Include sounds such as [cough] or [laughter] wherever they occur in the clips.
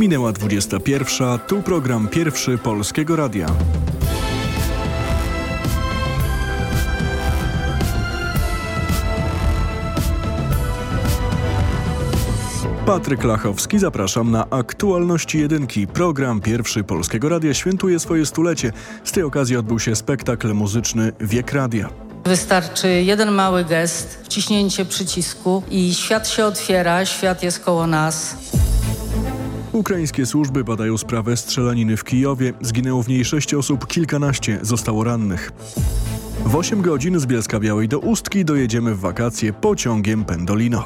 Minęła 21. Tu program pierwszy Polskiego Radia. Patryk Lachowski, zapraszam na aktualności jedynki. Program pierwszy Polskiego Radia świętuje swoje stulecie. Z tej okazji odbył się spektakl muzyczny Wiek Radia. Wystarczy jeden mały gest, wciśnięcie przycisku i świat się otwiera, świat jest koło nas. Ukraińskie służby badają sprawę strzelaniny w Kijowie. Zginęło w niej sześć osób, kilkanaście zostało rannych. W 8 godzin z Bielska Białej do Ustki dojedziemy w wakacje pociągiem Pendolino.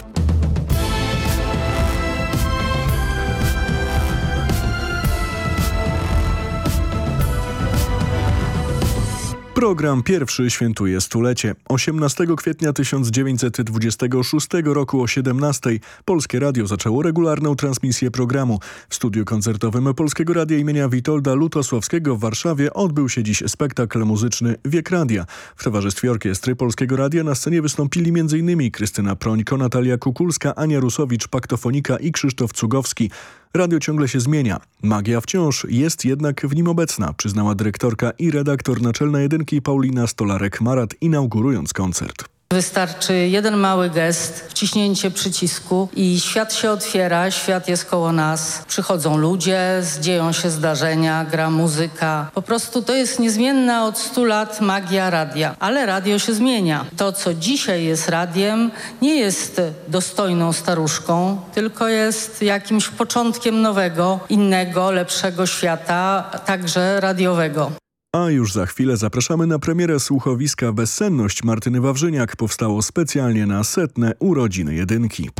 Program pierwszy świętuje stulecie. 18 kwietnia 1926 roku o 17 Polskie Radio zaczęło regularną transmisję programu. W studiu koncertowym Polskiego Radia imienia Witolda Lutosławskiego w Warszawie odbył się dziś spektakl muzyczny Wiek Radia. W towarzystwie orkiestry Polskiego Radia na scenie wystąpili m.in. Krystyna Prońko, Natalia Kukulska, Ania Rusowicz, Paktofonika i Krzysztof Cugowski. Radio ciągle się zmienia. Magia wciąż jest jednak w nim obecna, przyznała dyrektorka i redaktor naczelna jedynki Paulina Stolarek-Marat inaugurując koncert. Wystarczy jeden mały gest, wciśnięcie przycisku i świat się otwiera, świat jest koło nas. Przychodzą ludzie, dzieją się zdarzenia, gra muzyka. Po prostu to jest niezmienna od 100 lat magia radia. Ale radio się zmienia. To, co dzisiaj jest radiem, nie jest dostojną staruszką, tylko jest jakimś początkiem nowego, innego, lepszego świata, także radiowego. A już za chwilę zapraszamy na premierę słuchowiska Bezsenność Martyny Wawrzyniak. Powstało specjalnie na setne urodziny jedynki.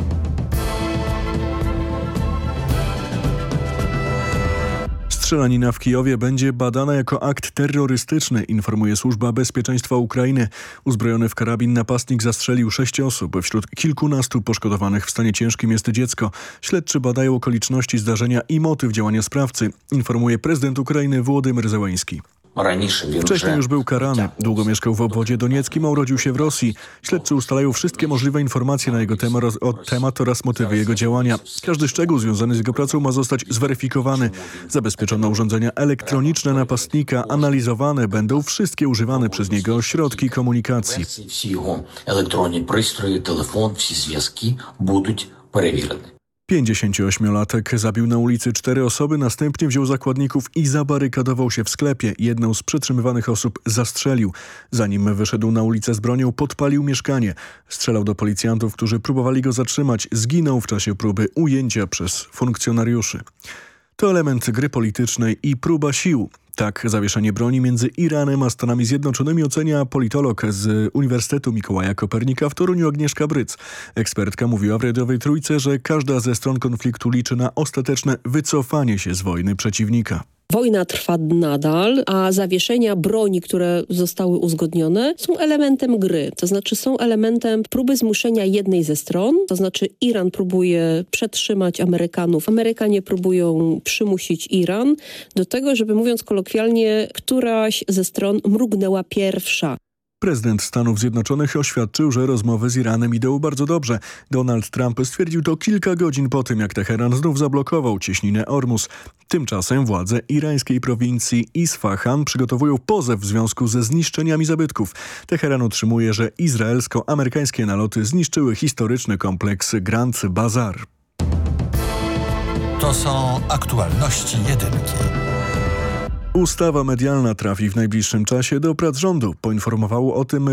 Strzelanina w Kijowie będzie badana jako akt terrorystyczny, informuje Służba Bezpieczeństwa Ukrainy. Uzbrojony w karabin napastnik zastrzelił sześć osób. Wśród kilkunastu poszkodowanych w stanie ciężkim jest dziecko. Śledczy badają okoliczności zdarzenia i motyw działania sprawcy, informuje prezydent Ukrainy Włodymyr Zełański. Wcześniej już był karany. Długo mieszkał w obwodzie donieckim, a urodził się w Rosji. Śledczy ustalają wszystkie możliwe informacje na jego temat, temat oraz motywy jego działania. Każdy szczegół związany z jego pracą ma zostać zweryfikowany. Zabezpieczono urządzenia elektroniczne napastnika. Analizowane będą wszystkie używane przez niego środki komunikacji. Всі його електронні пристрої, телефон, всі зв'язки будуть перевірені. 58-latek zabił na ulicy cztery osoby, następnie wziął zakładników i zabarykadował się w sklepie. Jedną z przetrzymywanych osób zastrzelił. Zanim wyszedł na ulicę z bronią, podpalił mieszkanie. Strzelał do policjantów, którzy próbowali go zatrzymać. Zginął w czasie próby ujęcia przez funkcjonariuszy. To element gry politycznej i próba sił. Tak zawieszenie broni między Iranem a Stanami Zjednoczonymi ocenia politolog z Uniwersytetu Mikołaja Kopernika w Toruniu Agnieszka Bryc. Ekspertka mówiła w radiowej trójce, że każda ze stron konfliktu liczy na ostateczne wycofanie się z wojny przeciwnika. Wojna trwa nadal, a zawieszenia broni, które zostały uzgodnione, są elementem gry. To znaczy są elementem próby zmuszenia jednej ze stron, to znaczy Iran próbuje przetrzymać Amerykanów. Amerykanie próbują przymusić Iran do tego, żeby mówiąc kolokwialnie, któraś ze stron mrugnęła pierwsza. Prezydent Stanów Zjednoczonych oświadczył, że rozmowy z Iranem idą bardzo dobrze. Donald Trump stwierdził to kilka godzin po tym, jak Teheran znów zablokował cieśninę Ormus. Tymczasem władze irańskiej prowincji Isfahan przygotowują pozew w związku ze zniszczeniami zabytków. Teheran utrzymuje, że izraelsko-amerykańskie naloty zniszczyły historyczny kompleks Grand Bazar. To są aktualności jedynki. Ustawa medialna trafi w najbliższym czasie do prac rządu. Poinformował o tym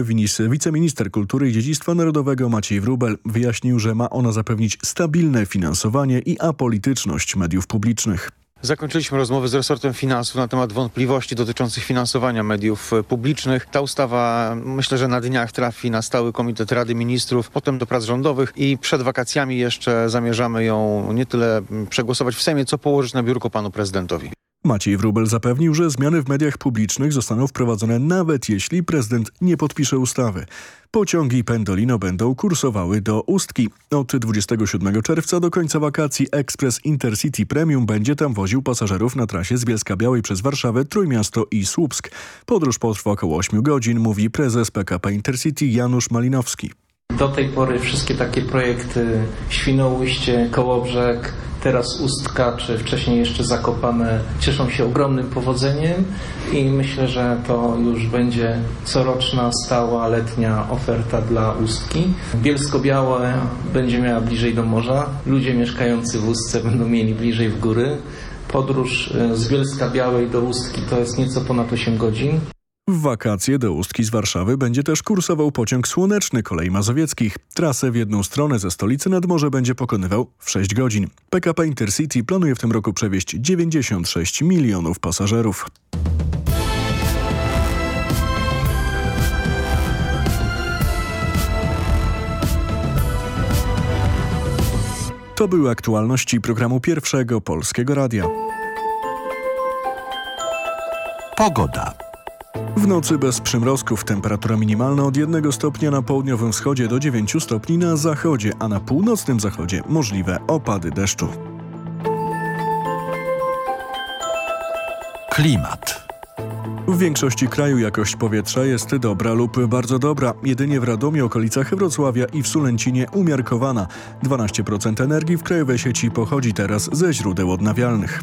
wiceminister kultury i dziedzictwa narodowego Maciej Wrubel. Wyjaśnił, że ma ona zapewnić stabilne finansowanie i apolityczność mediów publicznych. Zakończyliśmy rozmowy z resortem finansów na temat wątpliwości dotyczących finansowania mediów publicznych. Ta ustawa myślę, że na dniach trafi na stały komitet Rady Ministrów, potem do prac rządowych i przed wakacjami jeszcze zamierzamy ją nie tyle przegłosować w Sejmie, co położyć na biurko panu prezydentowi. Maciej Wrubel zapewnił, że zmiany w mediach publicznych zostaną wprowadzone nawet jeśli prezydent nie podpisze ustawy. Pociągi Pendolino będą kursowały do Ustki. Od 27 czerwca do końca wakacji Express Intercity Premium będzie tam woził pasażerów na trasie z Bielska-Białej przez Warszawę, Trójmiasto i Słupsk. Podróż potrwa około 8 godzin, mówi prezes PKP Intercity Janusz Malinowski. Do tej pory wszystkie takie projekty Świnoujście, Kołobrzeg, Teraz Ustka, czy wcześniej jeszcze Zakopane cieszą się ogromnym powodzeniem i myślę, że to już będzie coroczna, stała, letnia oferta dla Ustki. Bielsko-Białe będzie miała bliżej do morza, ludzie mieszkający w Ustce będą mieli bliżej w góry. Podróż e, z Bielska Białej do Ustki to jest nieco ponad 8 godzin. W wakacje do Ustki z Warszawy będzie też kursował pociąg słoneczny kolei mazowieckich. Trasę w jedną stronę ze stolicy nad morze będzie pokonywał w 6 godzin. PKP Intercity planuje w tym roku przewieźć 96 milionów pasażerów. To były aktualności programu Pierwszego Polskiego Radia. Pogoda. W nocy bez przymrozków temperatura minimalna od 1 stopnia na południowym wschodzie do 9 stopni na zachodzie, a na północnym zachodzie możliwe opady deszczu. Klimat. W większości kraju jakość powietrza jest dobra lub bardzo dobra. Jedynie w Radomiu, okolicach Wrocławia i w Sulęcinie umiarkowana. 12% energii w krajowej sieci pochodzi teraz ze źródeł odnawialnych.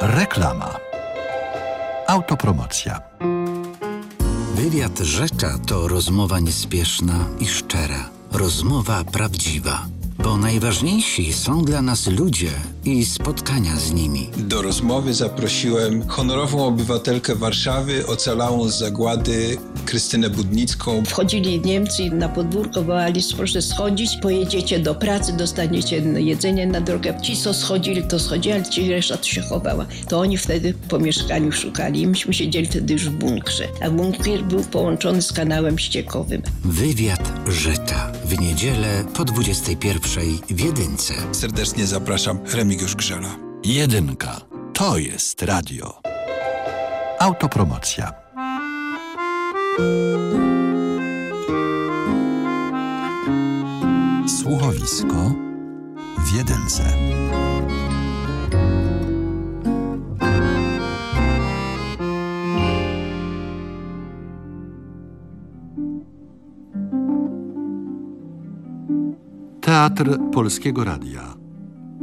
Reklama. Autopromocja. Wywiad Rzecza to rozmowa niespieszna i szczera. Rozmowa prawdziwa. Bo najważniejsi są dla nas ludzie i spotkania z nimi. Do rozmowy zaprosiłem honorową obywatelkę Warszawy, ocalałą z zagłady Krystynę Budnicką. Wchodzili Niemcy na podwórko, wołali, proszę schodzić, pojedziecie do pracy, dostaniecie jedzenie na drogę. Ci, co schodzili, to schodzili, ale ci reszta to się chowała. To oni wtedy po mieszkaniu szukali i myśmy siedzieli wtedy już w bunkrze. A bunkier był połączony z kanałem ściekowym. Wywiad Rzecza. W niedzielę po 21 w Jedynce. Serdecznie zapraszam, Remigiusz Grzela. Jedynka. To jest radio. Autopromocja. Słuchowisko w Jedynce. Teatr Polskiego Radia.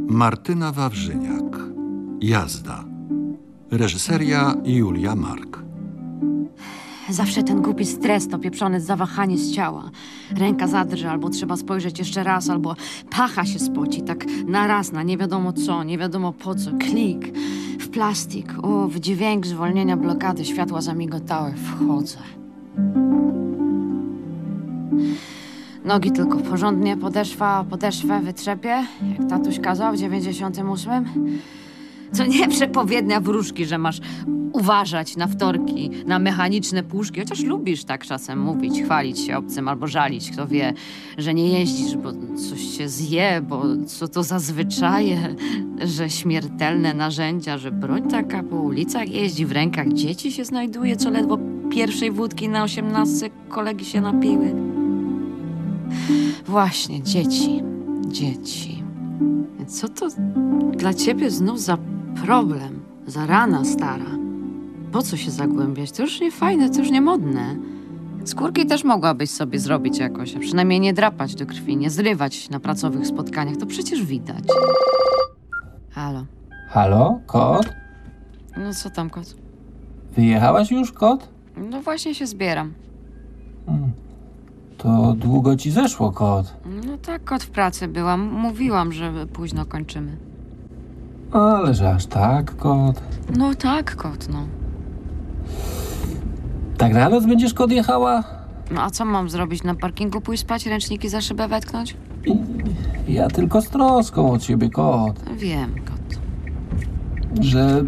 Martyna Wawrzyniak. Jazda. Reżyseria Julia Mark. Zawsze ten głupi stres, to pieprzone zawahanie z ciała. Ręka zadrży, albo trzeba spojrzeć jeszcze raz, albo pacha się spoci, tak na raz, na nie wiadomo co, nie wiadomo po co. Klik w plastik, o, w dźwięk zwolnienia blokady, światła zamigotały, wchodzę. Nogi tylko porządnie, podeszwa, podeszwę wytrzepie, jak tatuś kazał w 98. Co nie przepowiednia wróżki, że masz uważać na wtorki, na mechaniczne puszki, chociaż lubisz tak czasem mówić, chwalić się obcym albo żalić, kto wie, że nie jeździsz, bo coś się zje, bo co to za zwyczaje, że śmiertelne narzędzia, że broń taka po ulicach jeździ, w rękach dzieci się znajduje, co ledwo pierwszej wódki na osiemnastce kolegi się napiły. Właśnie, dzieci, dzieci. Co to dla ciebie znów za problem, za rana stara? Po co się zagłębiać? To już nie fajne, to już nie modne. Skórki też mogłabyś sobie zrobić jakoś, a przynajmniej nie drapać do krwi, nie zrywać na pracowych spotkaniach, to przecież widać. Halo. Halo, kot? No co tam, kot? Wyjechałaś już, kot? No właśnie się zbieram. To długo ci zeszło, kot. No tak, kot w pracy byłam. Mówiłam, że późno kończymy. Ale że aż tak, kot. No tak, kot, no. Tak na noc będziesz, kot, jechała? No a co mam zrobić? Na parkingu pójść spać, ręczniki za szybę wetknąć? Ja tylko z troską od ciebie, kot. Wiem, kot. Że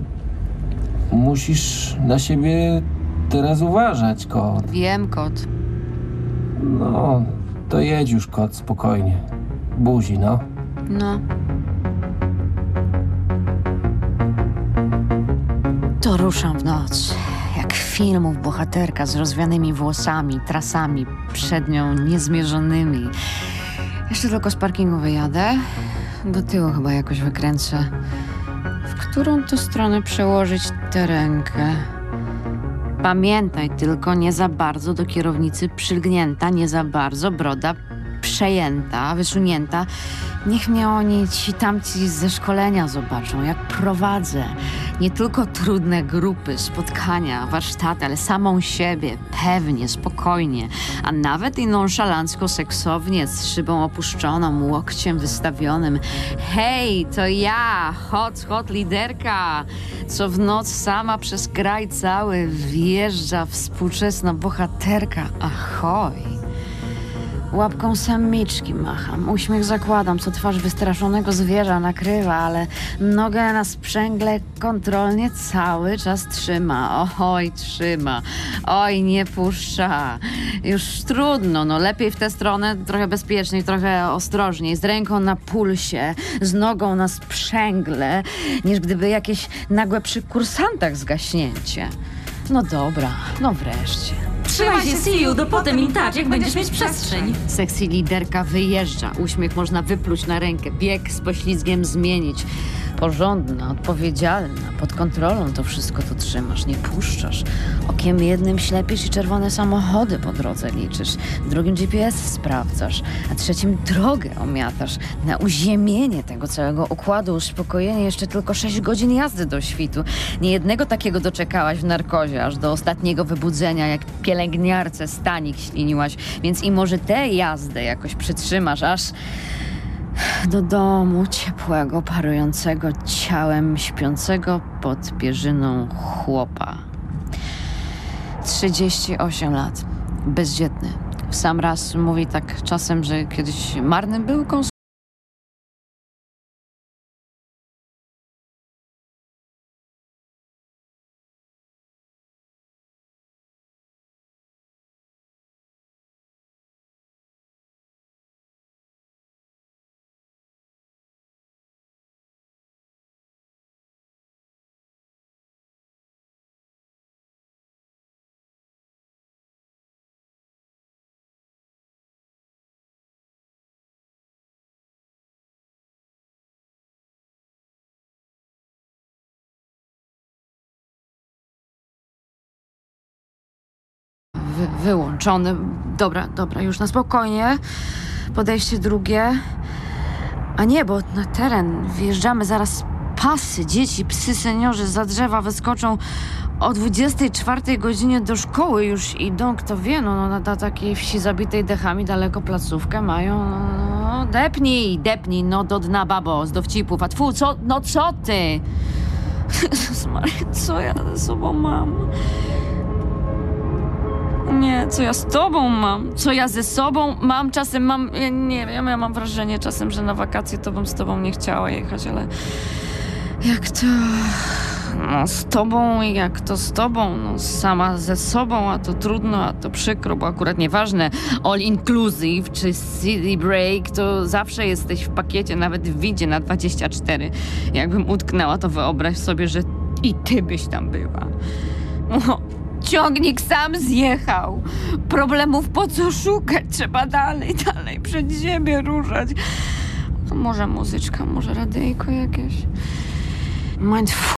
musisz na siebie teraz uważać, kot. Wiem, kot. No, to jedź już, kot, spokojnie. Buzi, no. No. To ruszam w noc. Jak filmów bohaterka z rozwianymi włosami, trasami przed nią niezmierzonymi. Jeszcze tylko z parkingu wyjadę. Do tyłu chyba jakoś wykręcę. W którą to stronę przełożyć tę rękę? Pamiętaj tylko, nie za bardzo do kierownicy przylgnięta, nie za bardzo broda przejęta, wysunięta. Niech mnie oni ci tamci ze szkolenia zobaczą, jak prowadzę. Nie tylko trudne grupy, spotkania, warsztaty, ale samą siebie, pewnie, spokojnie, a nawet i nonszalancko seksownie, z szybą opuszczoną, łokciem wystawionym. Hej, to ja, hot, hot liderka, co w noc sama przez kraj cały wjeżdża współczesna bohaterka. Ahoj! Łapką samiczki macham, uśmiech zakładam, co twarz wystraszonego zwierza nakrywa, ale nogę na sprzęgle kontrolnie cały czas trzyma. Oj, trzyma. Oj, nie puszcza. Już trudno, no lepiej w tę stronę, trochę bezpieczniej, trochę ostrożniej, z ręką na pulsie, z nogą na sprzęgle, niż gdyby jakieś nagłe przy kursantach zgaśnięcie. No dobra, no wreszcie. Trzymaj się, Siu, do potem im tak, jak będziesz mieć przestrzeń. Sexy liderka wyjeżdża. Uśmiech można wypluć na rękę, bieg z poślizgiem zmienić. Porządna, odpowiedzialna, pod kontrolą to wszystko tu trzymasz, nie puszczasz. Okiem jednym ślepisz i czerwone samochody po drodze liczysz. Drugim GPS sprawdzasz, a trzecim drogę omiatasz. Na uziemienie tego całego układu, uspokojenie jeszcze tylko 6 godzin jazdy do świtu. Nie jednego takiego doczekałaś w narkozie, aż do ostatniego wybudzenia, jak pielęgniarce stanik śliniłaś. Więc i może tę jazdę jakoś przytrzymasz, aż do domu ciepłego, parującego ciałem śpiącego pod pierzyną chłopa. 38 lat, bezdzietny. W sam raz mówi tak czasem, że kiedyś marnym był wy wyłączony. Dobra, dobra, już na spokojnie. Podejście drugie. A nie, bo na teren wjeżdżamy zaraz pasy, dzieci, psy, seniorzy za drzewa wyskoczą o 24 godzinie do szkoły już idą, kto wie, no, no na, na takiej wsi zabitej dechami daleko placówkę mają, no, no depnij, depnij, no do dna babo, z dowcipów, a tfu, co, no co ty? [laughs] Jezus Maria, co ja ze sobą mam? Nie, co ja z tobą mam? Co ja ze sobą mam? Czasem mam, ja nie wiem, ja mam wrażenie czasem, że na wakacje to bym z tobą nie chciała jechać, ale jak to... No z tobą i jak to z tobą, no sama ze sobą, a to trudno, a to przykro, bo akurat nieważne all inclusive czy city break, to zawsze jesteś w pakiecie, nawet w widzie na 24. Jakbym utknęła, to wyobraź sobie, że i ty byś tam była. No, ciągnik sam zjechał. Problemów po co szukać? Trzeba dalej, dalej przed siebie ruszać. Może muzyczka, może radyjko jakieś? Mindful.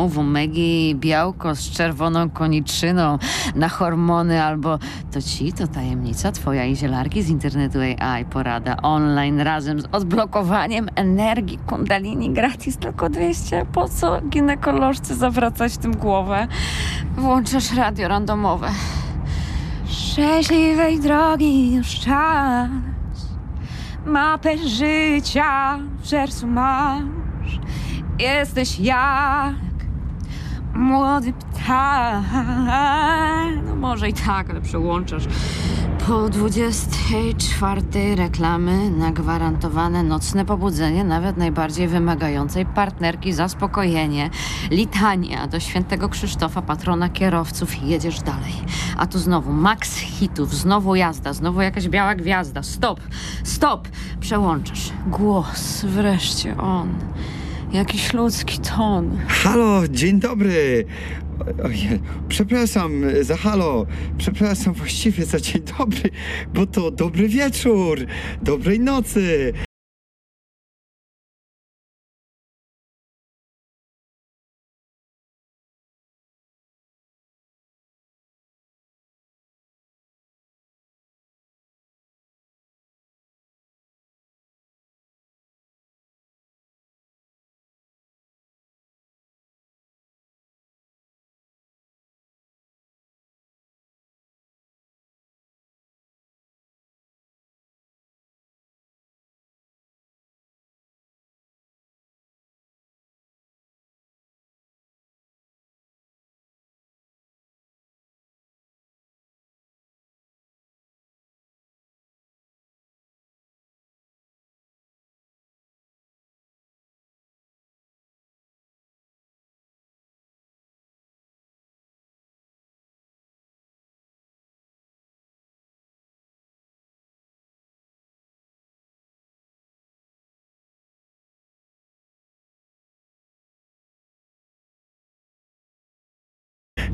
Znowu Megi białko z czerwoną koniczyną na hormony albo to ci, to tajemnica twoja i zielarki z internetu AI porada online razem z odblokowaniem energii kundalini gratis tylko 200. Po co ginekolożce zawracać tym głowę? Włączasz radio randomowe. Szczęśliwej drogi już czas. Mapę życia w sercu masz. Jesteś jak młody ptak. No może i tak, ale przełączasz. Po 24 reklamy na gwarantowane nocne pobudzenie nawet najbardziej wymagającej partnerki zaspokojenie. Litania do świętego Krzysztofa, patrona kierowców i jedziesz dalej. A tu znowu maks hitów, znowu jazda, znowu jakaś biała gwiazda. Stop, stop, przełączasz. Głos, wreszcie on. Jakiś ludzki ton. Halo, dzień dobry. Ojej, przepraszam za halo. Przepraszam właściwie za dzień dobry, bo to dobry wieczór. Dobrej nocy.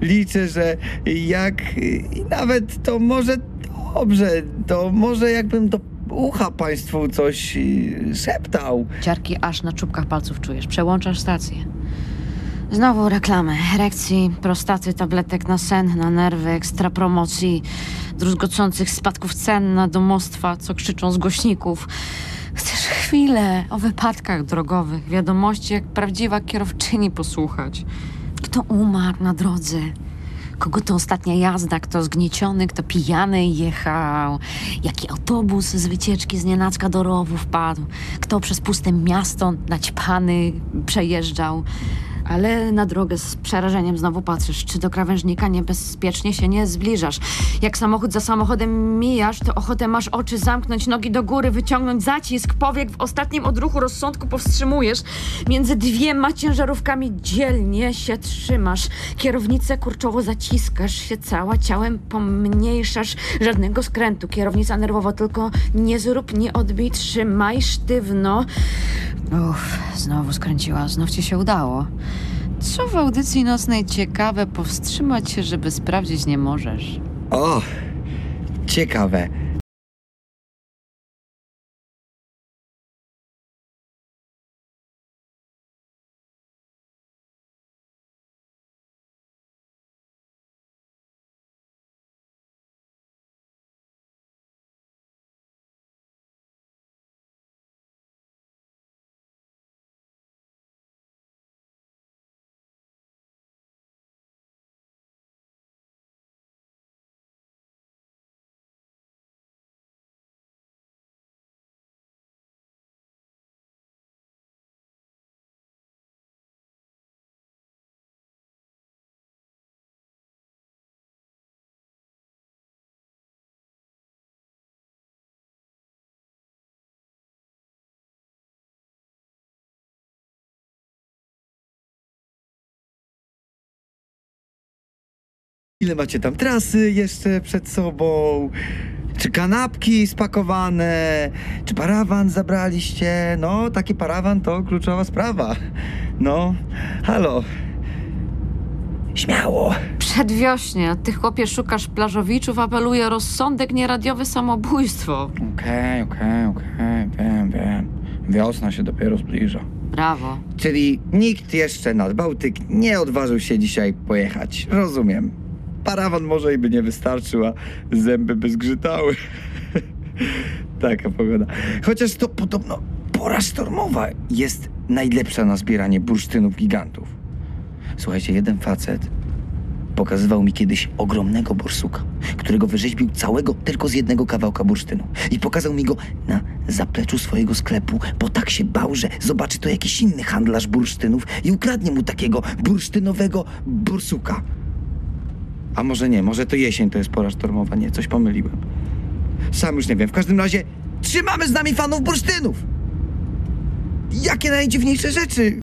Liczę, że jak nawet to może dobrze, to może jakbym do ucha państwu coś y, szeptał. Ciarki aż na czubkach palców czujesz. Przełączasz stację. Znowu reklamy. Erekcji, prostaty, tabletek na sen, na nerwy, ekstra promocji, druzgocących spadków cen na domostwa, co krzyczą z głośników. Chcesz chwilę o wypadkach drogowych, wiadomości jak prawdziwa kierowczyni posłuchać. Kto umarł na drodze? Kogo to ostatnia jazda? Kto zgnieciony, kto pijany jechał? Jaki autobus z wycieczki z nienacka do rowu wpadł? Kto przez puste miasto naćpany przejeżdżał? Ale na drogę z przerażeniem znowu patrzysz, czy do krawężnika niebezpiecznie się nie zbliżasz. Jak samochód za samochodem mijasz, to ochotę masz oczy zamknąć, nogi do góry, wyciągnąć zacisk, powiek w ostatnim odruchu rozsądku powstrzymujesz. Między dwiema ciężarówkami dzielnie się trzymasz. Kierownicę kurczowo zaciskasz się cała, ciałem pomniejszasz. Żadnego skrętu. Kierownica nerwowo, tylko nie zrób, nie odbij, trzymaj sztywno. Uff, znowu skręciła, znów ci się udało. Co w audycji nocnej ciekawe, powstrzymać się, żeby sprawdzić nie możesz. O, ciekawe. Ile macie tam trasy jeszcze przed sobą? Czy kanapki spakowane? Czy parawan zabraliście? No, taki parawan to kluczowa sprawa. No, halo. Śmiało. Przedwiośnie, ty chłopie szukasz plażowiczów, apeluje o rozsądek, nie radiowe samobójstwo. Okej, okej, okej, wiem, wiem. Wiosna się dopiero zbliża. Brawo. Czyli nikt jeszcze nad Bałtyk nie odważył się dzisiaj pojechać. Rozumiem. Parawan może i by nie wystarczył, a zęby by zgrzytały. [laughs] Taka pogoda. Chociaż to podobno pora sztormowa jest najlepsza na zbieranie bursztynów gigantów. Słuchajcie, jeden facet pokazywał mi kiedyś ogromnego borsuka, którego wyrzeźbił całego tylko z jednego kawałka bursztynu. I pokazał mi go na zapleczu swojego sklepu, bo tak się bał, że zobaczy to jakiś inny handlarz bursztynów i ukradnie mu takiego bursztynowego borsuka. A może nie, może to jesień to jest pora sztormowa, nie, coś pomyliłem. Sam już nie wiem, w każdym razie trzymamy z nami fanów bursztynów! Jakie najdziwniejsze rzeczy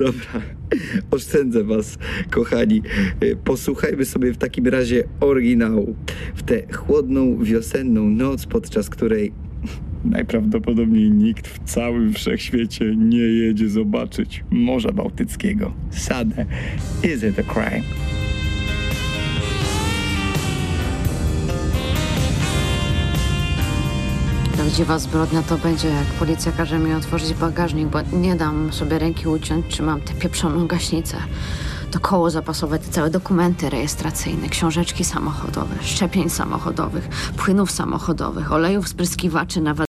Dobra, oszczędzę was, kochani. Y, Posłuchajmy sobie w takim razie oryginału. W tę chłodną, wiosenną noc, podczas której [laughs] najprawdopodobniej nikt w całym wszechświecie nie jedzie zobaczyć Morza Bałtyckiego. Sade, is it a crime? Prawdziwa zbrodnia to będzie, jak policja każe mi otworzyć bagażnik, bo nie dam sobie ręki uciąć, czy mam tę pieprzoną gaśnicę. To koło zapasowe, te całe dokumenty rejestracyjne, książeczki samochodowe, szczepień samochodowych, płynów samochodowych, olejów spryskiwaczy, nawet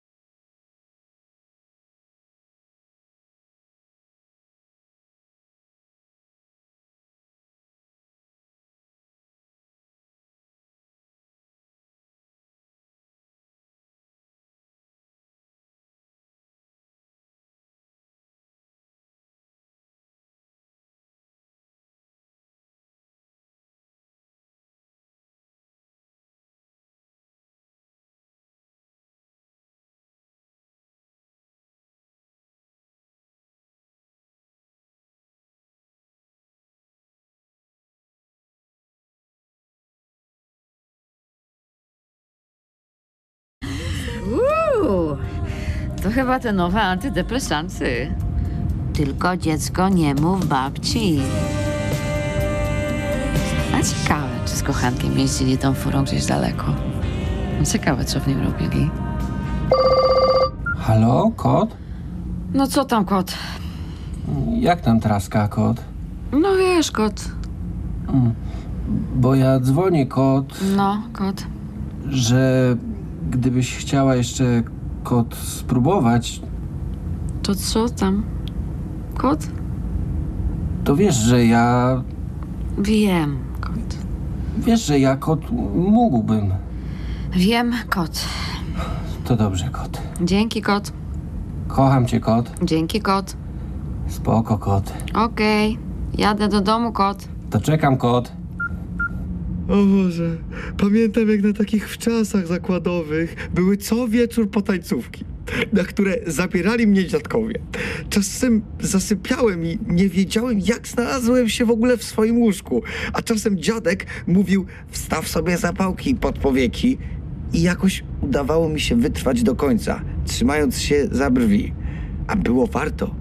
to chyba te nowe antydepresanty. Tylko dziecko nie mów babci. A ciekawe, czy z kochankiem jeździli tą furą gdzieś daleko. Ciekawe, co w nim robili. Halo, kot? No co tam, kot? Jak tam traska, kot? No wiesz, kot. Mm, Bo ja dzwonię, kot, No, kot. że gdybyś chciała jeszcze, kot, spróbować, To co tam? Kot? to wiesz, że ja... Wiem, kot. Wiesz, że ja, kot, mógłbym. Wiem, kot. To dobrze, kot. Dzięki, kot. Kocham cię, kot. Dzięki, kot. Spoko, kot. Okej, jadę do domu, kot. To czekam, kot. O Boże, pamiętam jak na takich wczasach zakładowych były co wieczór potańcówki, na które zabierali mnie dziadkowie. Czasem zasypiałem i nie wiedziałem jak znalazłem się w ogóle w swoim łóżku, a czasem dziadek mówił wstaw sobie zapałki pod powieki i jakoś udawało mi się wytrwać do końca, trzymając się za brwi. A było warto.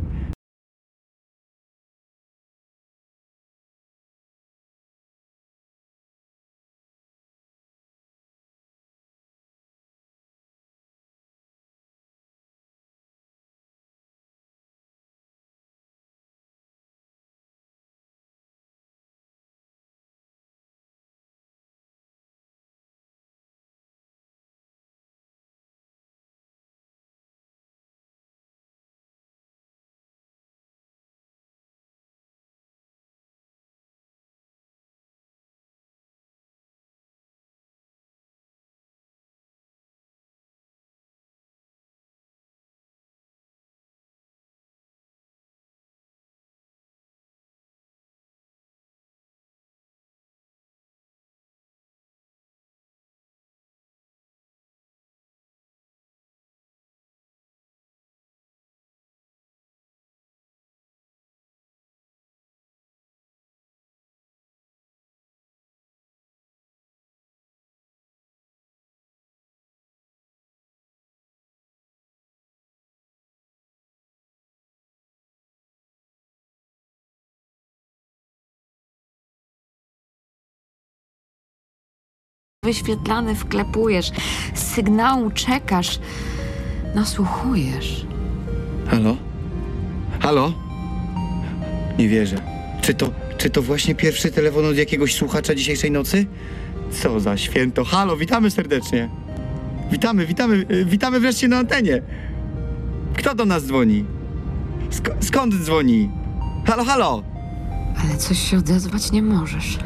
Wyświetlany wklepujesz, sygnału czekasz, nasłuchujesz. Halo? Halo? Nie wierzę. Czy to, czy to właśnie pierwszy telefon od jakiegoś słuchacza dzisiejszej nocy? Co za święto. Halo, witamy serdecznie. Witamy, witamy, y, witamy wreszcie na antenie. Kto do nas dzwoni? Sk- skąd dzwoni? Halo, halo! Ale coś się odezwać nie możesz.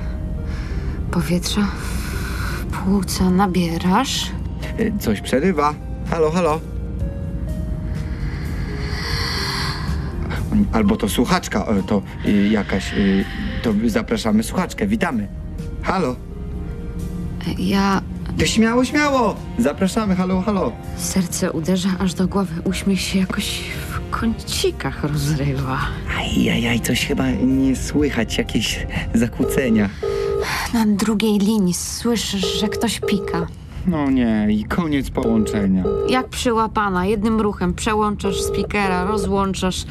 Powietrza w płuca nabierasz. Y, Coś przerywa. Halo, halo. Albo to słuchaczka, to y, jakaś. Y, to zapraszamy słuchaczkę, witamy. Halo. Ja... To śmiało, śmiało! Zapraszamy, halo, halo. Serce uderza aż do głowy, uśmiech się jakoś w kącikach rozrywa. Ajajaj, coś chyba nie słychać, jakieś zakłócenia. Na drugiej linii słyszysz, że ktoś pika. No nie, i koniec połączenia. Jak przyłapana, jednym ruchem przełączasz speakera, rozłączasz.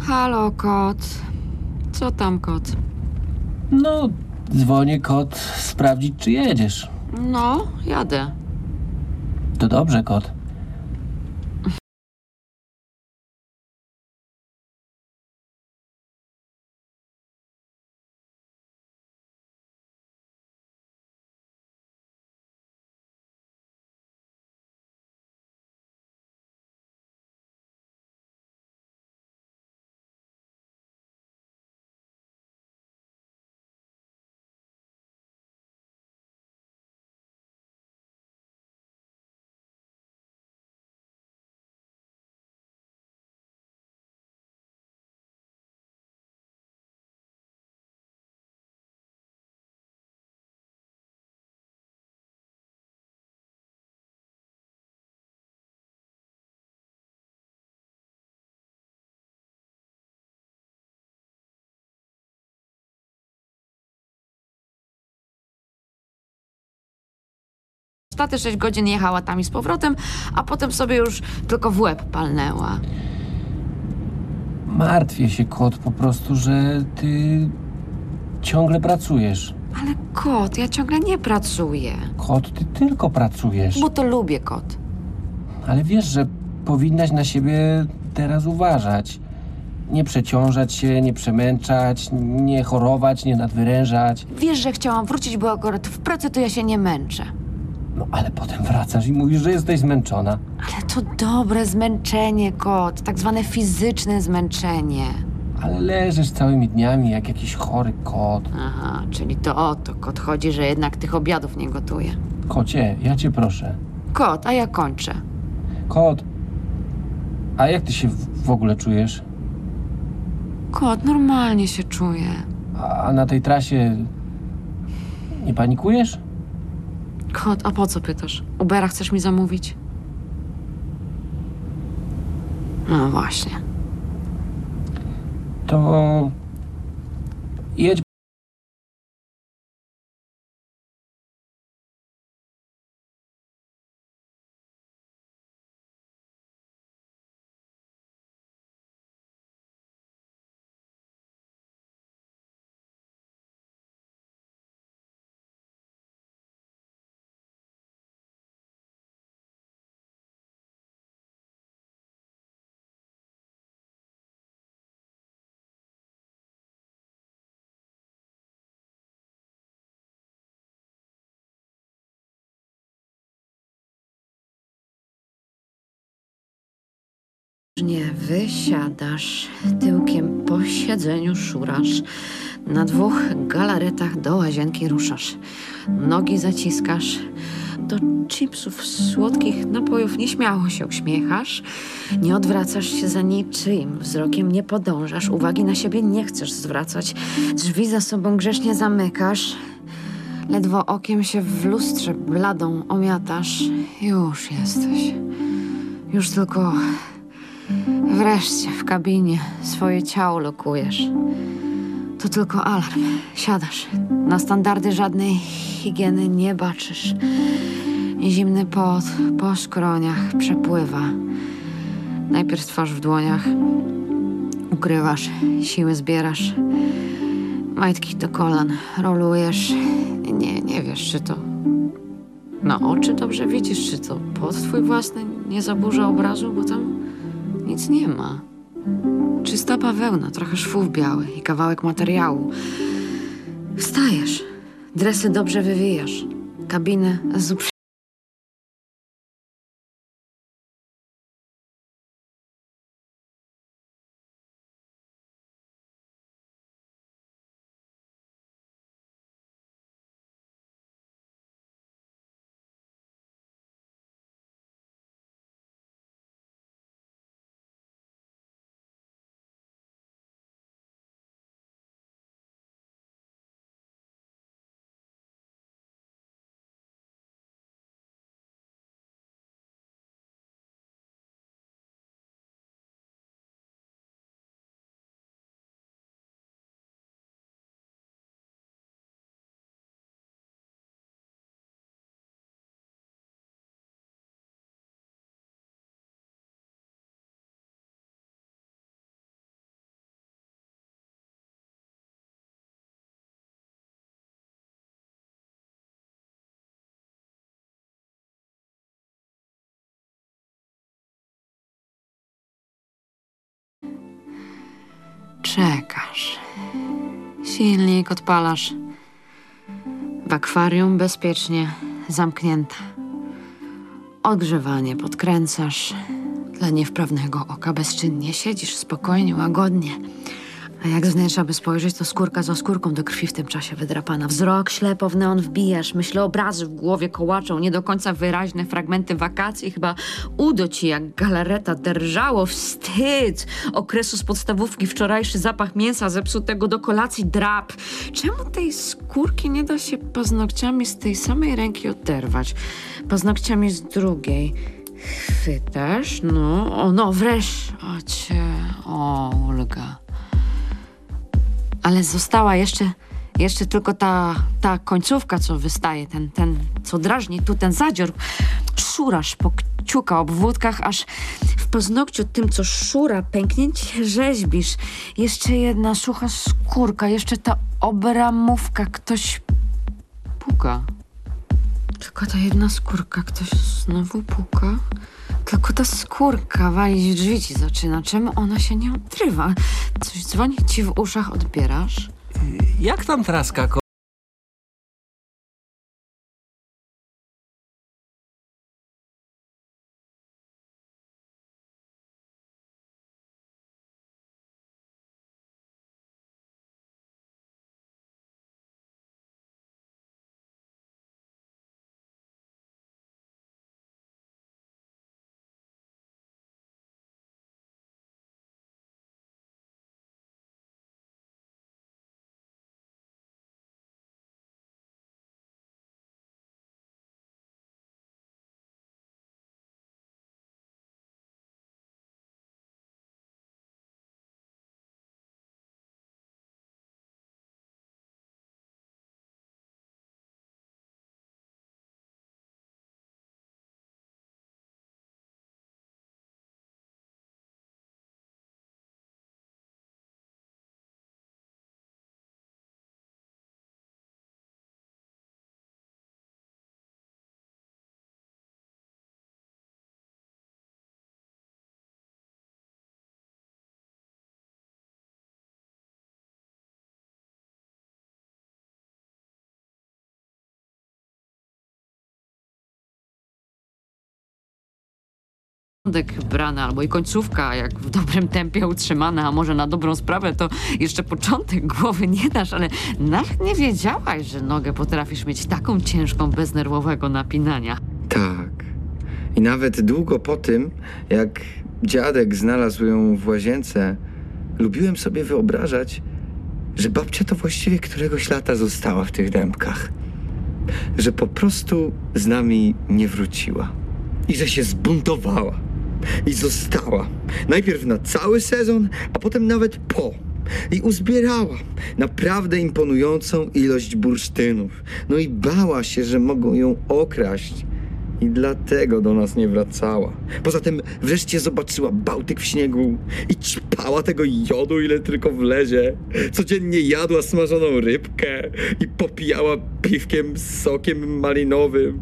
Halo, kot. Co tam, kot? No, dzwonię, kot, sprawdzić, czy jedziesz. No, jadę. To dobrze, kot. Taty 6 godzin jechała tam i z powrotem, a potem sobie już tylko w łeb palnęła. Martwię się, kot, po prostu, że ty ciągle pracujesz. Ale kot, ja ciągle nie pracuję. Kot, ty tylko pracujesz. Bo to lubię kot. Ale wiesz, że powinnaś na siebie teraz uważać. Nie przeciążać się, nie przemęczać, nie chorować, nie nadwyrężać. Wiesz, że chciałam wrócić, bo akurat w pracy to ja się nie męczę. No ale potem wracasz i mówisz, że jesteś zmęczona. Ale to dobre zmęczenie, kot. Tak zwane fizyczne zmęczenie. Ale leżysz całymi dniami jak jakiś chory kot. Aha, czyli to o to kot chodzi, że jednak tych obiadów nie gotuje. Kocie, ja cię proszę. Kot, a ja kończę. Kot, a jak ty się w- w ogóle czujesz? Kot, normalnie się czuję. A na tej trasie nie panikujesz? Kot, a po co pytasz? Ubera chcesz mi zamówić? No właśnie. To jedź Nie wysiadasz, tyłkiem po siedzeniu szurasz, na dwóch galaretach do łazienki ruszasz, nogi zaciskasz, do chipsów, słodkich napojów nieśmiało się uśmiechasz, nie odwracasz się za niczyim, wzrokiem nie podążasz, uwagi na siebie nie chcesz zwracać, drzwi za sobą grzecznie zamykasz, ledwo okiem się w lustrze bladą omiatasz, już jesteś, już tylko Wreszcie w kabinie swoje ciało lokujesz. To tylko alarm. Siadasz. Na standardy żadnej higieny nie baczysz. Zimny pot po skroniach przepływa. Najpierw twarz w dłoniach. Ukrywasz, siły zbierasz. Majtki do kolan rolujesz. Nie, nie wiesz, czy to na oczy dobrze widzisz, czy to pot twój własny nie zaburza obrazu, bo tam nic nie ma. Czysta bawełna, trochę szwów biały i kawałek materiału. Wstajesz, dresy dobrze wywijasz, kabinę z Czekasz. Silnik odpalasz. W akwarium bezpiecznie zamknięte. Odgrzewanie podkręcasz. Dla niewprawnego oka bezczynnie siedzisz spokojnie, łagodnie. A jak z wnętrza by spojrzeć, to skórka za skórką do krwi w tym czasie wydrapana. Wzrok ślepo w neon wbijasz, myślę obrazy w głowie kołaczą, nie do końca wyraźne fragmenty wakacji. Chyba udo ci jak galareta derżało, wstyd okresu z podstawówki, wczorajszy zapach mięsa zepsutego do kolacji, drap. Czemu tej skórki nie da się paznokciami z tej samej ręki oderwać? Paznokciami z drugiej. Chwytasz, no, o no, wreszcie, o Olga. Ale została jeszcze, jeszcze tylko ta, ta końcówka, co wystaje, ten, ten, co drażni, tu ten zadzior. Szurasz po kciuka obwódkach, aż w paznokciu tym, co szura, pęknięcie rzeźbisz. Jeszcze jedna sucha skórka, jeszcze ta obramówka, ktoś puka. Tylko ta jedna skórka, ktoś znowu puka. Tylko ta skórka walić drzwi ci zaczyna. Czemu ona się nie odrywa? Coś dzwoni ci w uszach, odbierasz? Jak tam traska, brana, albo i końcówka, jak w dobrym tempie utrzymana, a może na dobrą sprawę, to jeszcze początek głowy nie dasz, ale nawet nie wiedziałaś, że nogę potrafisz mieć taką ciężką bez nerwowego napinania. Tak. I nawet długo po tym, jak dziadek znalazł ją w łazience, lubiłem sobie wyobrażać, że babcia to właściwie któregoś lata została w tych dębkach. Że po prostu z nami nie wróciła. I że się zbuntowała. I została. Najpierw na cały sezon, a potem nawet po. I uzbierała naprawdę imponującą ilość bursztynów. No i bała się, że mogą ją okraść. I dlatego do nas nie wracała. Poza tym wreszcie zobaczyła Bałtyk w śniegu i ćpała tego jodu, ile tylko wlezie. Codziennie jadła smażoną rybkę i popijała piwkiem z sokiem malinowym.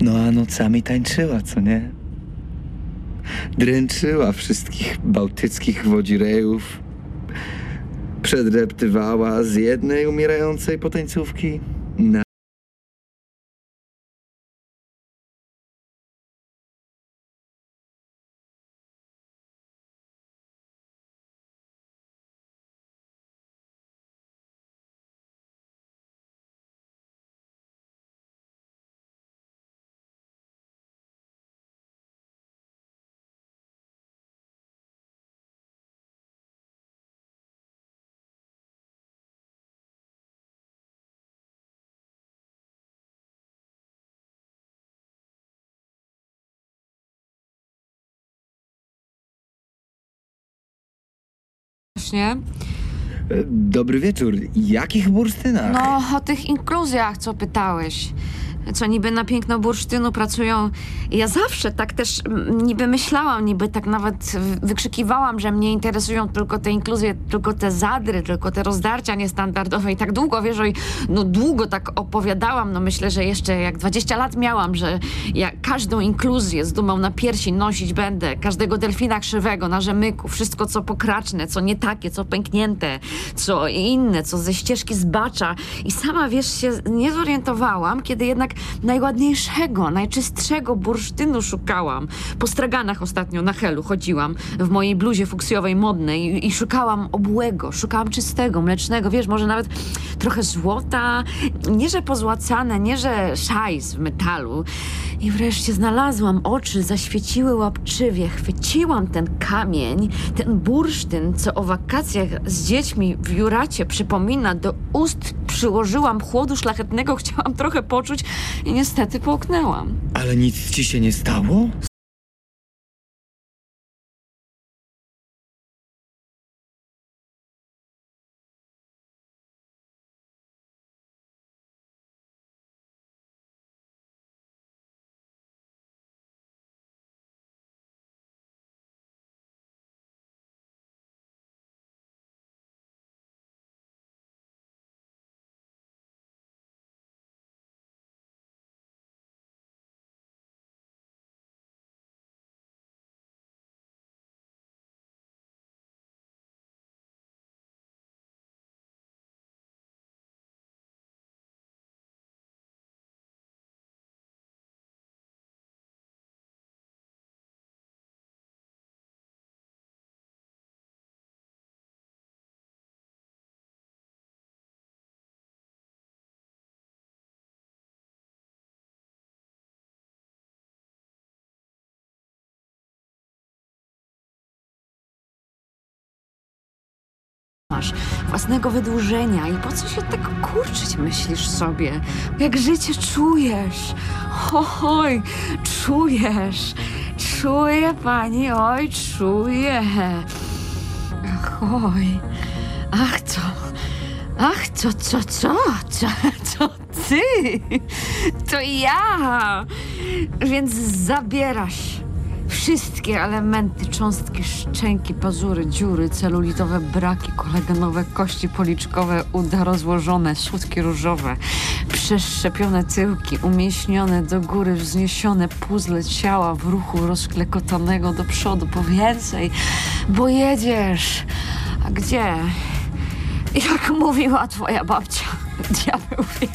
No a nocami tańczyła, co nie? Dręczyła wszystkich bałtyckich wodzirejów. Przedreptywała z jednej umierającej potańcówki na Właśnie. Dobry wieczór. Jakich bursztynach? No, o tych inkluzjach, co pytałeś. Co niby na piękno bursztynu pracują. Ja zawsze tak też mm, niby myślałam, niby tak nawet wykrzykiwałam, że mnie interesują tylko te inkluzje, tylko te zadry, tylko te rozdarcia niestandardowe. I tak długo, wiesz, no długo tak opowiadałam. No myślę, że jeszcze jak 20 lat miałam, że ja każdą inkluzję z dumą na piersi nosić będę. Każdego delfina krzywego na rzemyku. Wszystko, co pokraczne, co nie takie, co pęknięte, co inne, co ze ścieżki zbacza. I sama, wiesz, się nie zorientowałam, kiedy jednak najładniejszego, najczystszego bursztynu szukałam. Po straganach ostatnio na helu chodziłam w mojej bluzie fuksjowej modnej i, i szukałam obłego, szukałam czystego, mlecznego, wiesz, może nawet trochę złota, nie że pozłacane, nie że szajs w metalu. I wreszcie znalazłam oczy, zaświeciły łapczywie, chwyciłam ten kamień, ten bursztyn, co o wakacjach z dziećmi w Juracie przypomina, do ust przyłożyłam chłodu szlachetnego, [laughs] chciałam trochę poczuć i niestety połknęłam. Ale nic ci się nie stało? Masz własnego wydłużenia i po co się tego kurczyć, myślisz sobie? Jak życie czujesz? Oj, czujesz. Czuję, pani, oj, czuję. Ach, oj. Ach, co? Ach, co, co, co? Co, co ty? To ja. Więc zabierasz wszystkie elementy, cząstki, szczęki, pazury, dziury, celulitowe braki, kolagenowe kości policzkowe, uda rozłożone, słodkie różowe, przeszczepione tyłki, umieśnione do góry, wzniesione puzzle ciała w ruchu rozklekotanego do przodu, po więcej, bo jedziesz. A gdzie? Jak mówiła twoja babcia, [laughs] diabeł wie.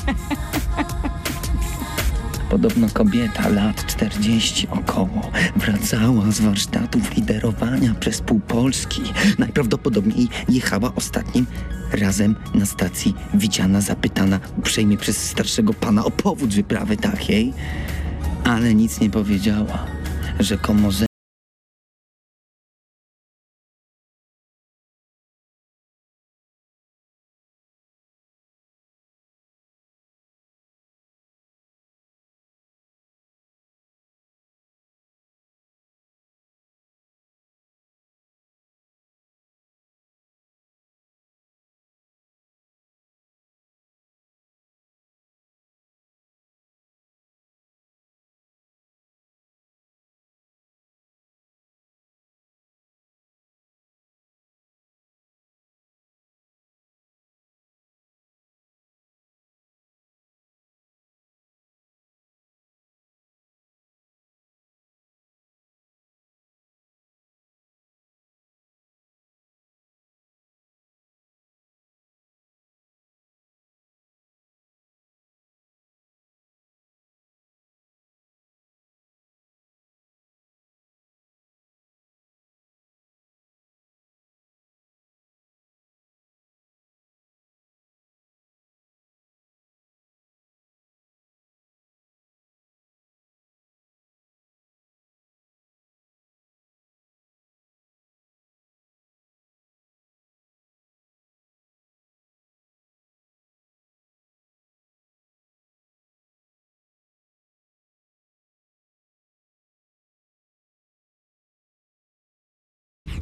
Podobno kobieta lat 40 około wracała z warsztatów liderowania przez pół Polski. Najprawdopodobniej jechała ostatnim razem na stacji widziana, zapytana uprzejmie przez starszego pana o powód wyprawy takiej, ale nic nie powiedziała. Rzekomo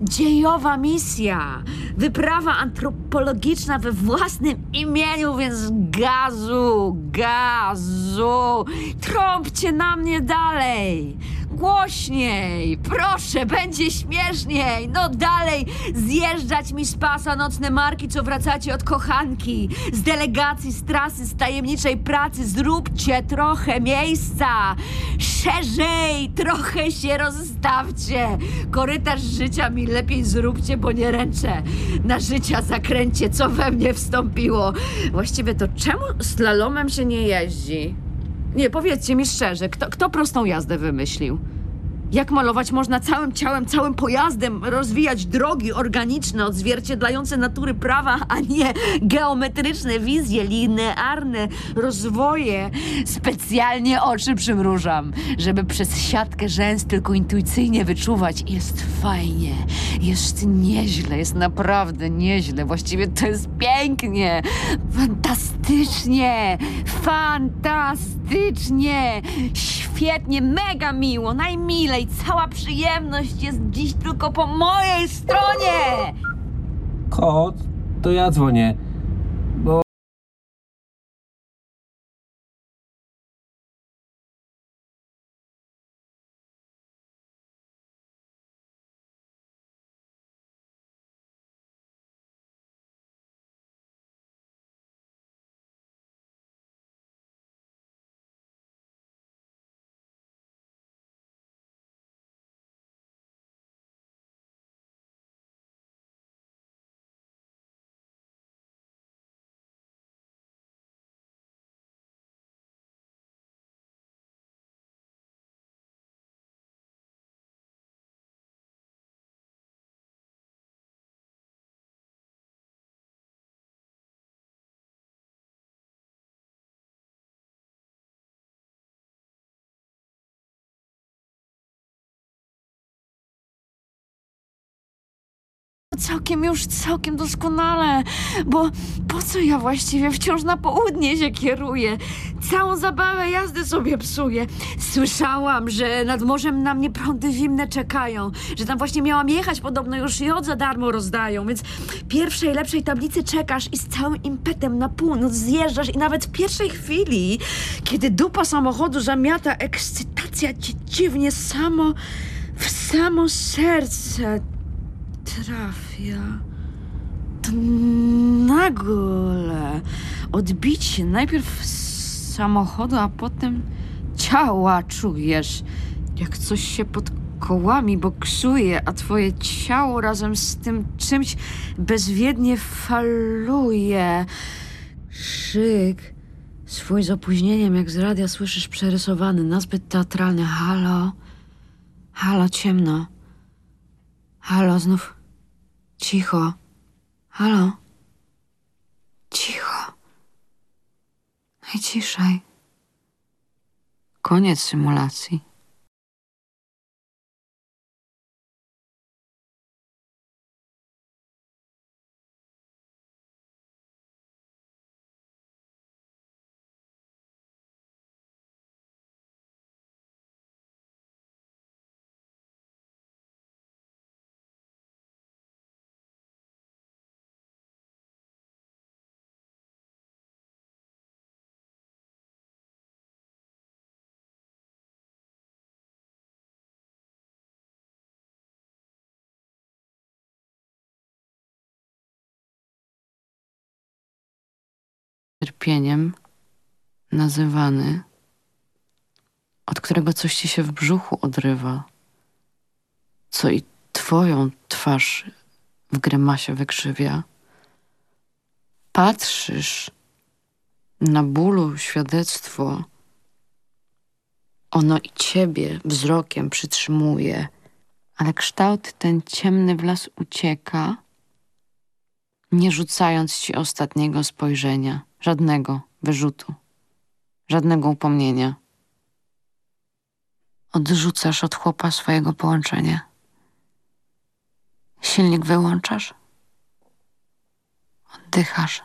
Dziejowa misja, wyprawa antropologiczna we własnym imieniu, więc gazu, gazu. Trąbcie na mnie dalej. Głośniej, proszę, będzie śmieszniej. No dalej, zjeżdżać mi z pasa nocne marki, co wracacie od kochanki. Z delegacji, z trasy, z tajemniczej pracy. Zróbcie trochę miejsca. Szerzej, trochę się rozstawcie. Korytarz życia mi lepiej zróbcie, bo nie ręczę. Na życia zakręcie, co we mnie wstąpiło. Właściwie to czemu slalomem się nie jeździ? Nie, powiedzcie mi szczerze, kto, kto prostą jazdę wymyślił? Jak malować można całym ciałem, całym pojazdem, rozwijać drogi organiczne, odzwierciedlające natury prawa, a nie geometryczne wizje, linearne rozwoje. Specjalnie oczy przymrużam, żeby przez siatkę rzęs tylko intuicyjnie wyczuwać. Jest fajnie, jest nieźle, jest naprawdę nieźle. Właściwie to jest pięknie, fantastycznie, fantastycznie, świetnie, mega miło, najmilej. Cała przyjemność jest dziś tylko po mojej stronie. Kot, to ja dzwonię. Całkiem już, całkiem doskonale, bo po co ja właściwie wciąż na południe się kieruję? Całą zabawę jazdy sobie psuję. Słyszałam, że nad morzem na mnie prądy zimne czekają, że tam właśnie miałam jechać, podobno już jod za darmo rozdają, więc pierwszej lepszej tablicy czekasz i z całym impetem na północ zjeżdżasz i nawet w pierwszej chwili, kiedy dupa samochodu zamiata, ekscytacja cię dziwnie samo, w samo serce trafia. To nagle odbicie najpierw samochodu, a potem ciała czujesz, jak coś się pod kołami boksuje, a twoje ciało razem z tym czymś bezwiednie faluje. Krzyk, Swój z opóźnieniem, jak z radia słyszysz przerysowany, nazbyt teatralny. Halo? Halo, ciemno. Halo, znów cicho. Halo? Cicho. Najciszej. Koniec symulacji. Cierpieniem nazywany, od którego coś ci się w brzuchu odrywa, co i twoją twarz w grymasie wykrzywia. Patrzysz na bólu świadectwo, ono i ciebie wzrokiem przytrzymuje, ale kształt ten ciemny w las ucieka, nie rzucając ci ostatniego spojrzenia, żadnego wyrzutu, żadnego upomnienia. Odrzucasz od chłopa swojego połączenie. Silnik wyłączasz. Oddychasz.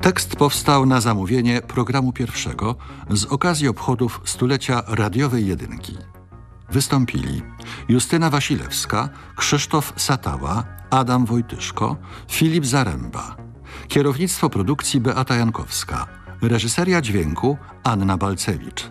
Tekst powstał na zamówienie programu pierwszego z okazji obchodów stulecia radiowej jedynki. Wystąpili Justyna Wasilewska, Krzysztof Satała, Adam Wojtyszko, Filip Zaręba. Kierownictwo produkcji Beata Jankowska. Reżyseria dźwięku Anna Balcewicz.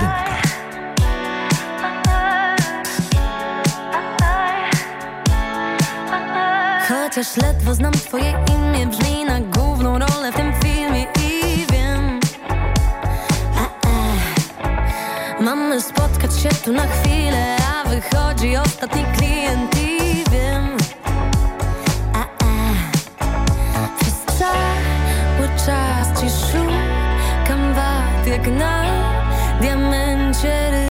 Jedynka. Chociaż ledwo znam twoje imię Brzmi na główną rolę w tym filmie I wiem e, e. Mamy spotkać się tu na chwilę A wychodzi ostatni klient I wiem e, e. Przez cały czas ci szukam wad Jak na diamencie Już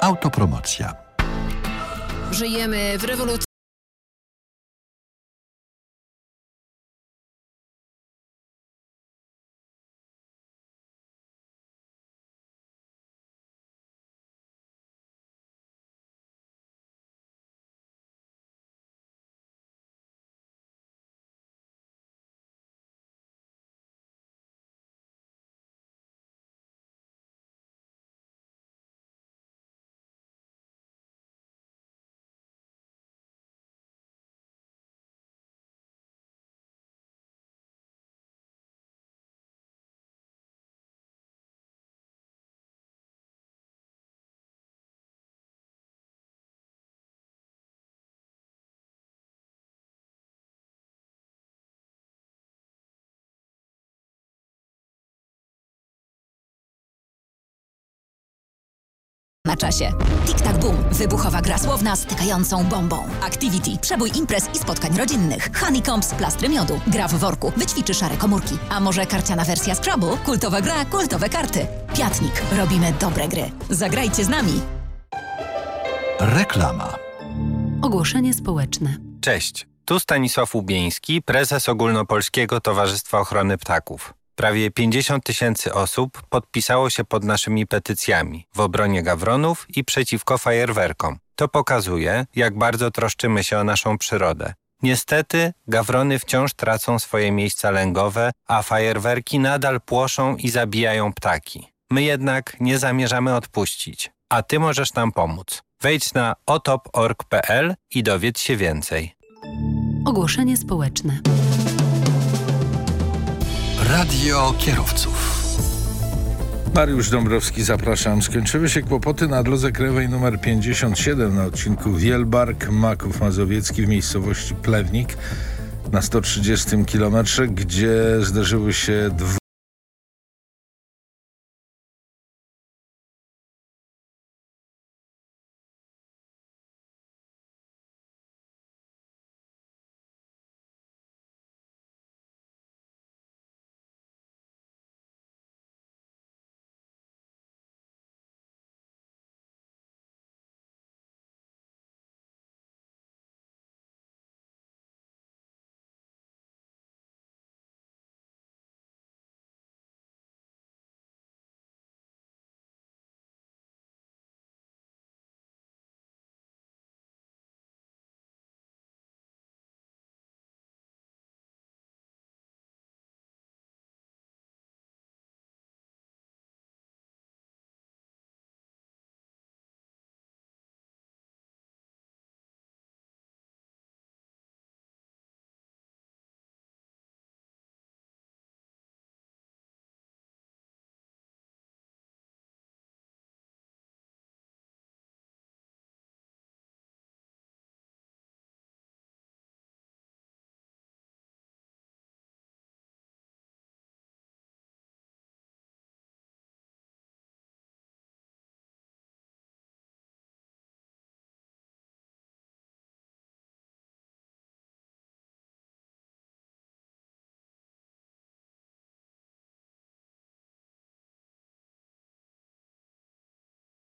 Autopromocja. Żyjemy w rewolucji. Na czasie. Tic-tac boom. Wybuchowa gra słowna stykającą bombą. Activity. Przebój imprez i spotkań rodzinnych. Honeycombs. Plastry miodu. Gra w worku. Wyćwiczy szare komórki. A może karciana wersja Scrabble? Kultowa gra, kultowe karty. Piatnik. Robimy dobre gry. Zagrajcie z nami. Reklama. Ogłoszenie społeczne. Cześć, tu Stanisław Ubieński, prezes Ogólnopolskiego Towarzystwa Ochrony Ptaków. Prawie 50 tysięcy osób podpisało się pod naszymi petycjami w obronie gawronów i przeciwko fajerwerkom. To pokazuje, jak bardzo troszczymy się o naszą przyrodę. Niestety, gawrony wciąż tracą swoje miejsca lęgowe, a fajerwerki nadal płoszą i zabijają ptaki. My jednak nie zamierzamy odpuścić, a ty możesz nam pomóc. Wejdź na otop.org.pl i dowiedz się więcej. Ogłoszenie społeczne. Radio kierowców. Mariusz Dąbrowski, zapraszam. Skończyły się kłopoty na drodze krajowej nr 57 na odcinku Wielbark-Maków Mazowiecki w miejscowości Plewnik na 130 km, gdzie zderzyły się dwa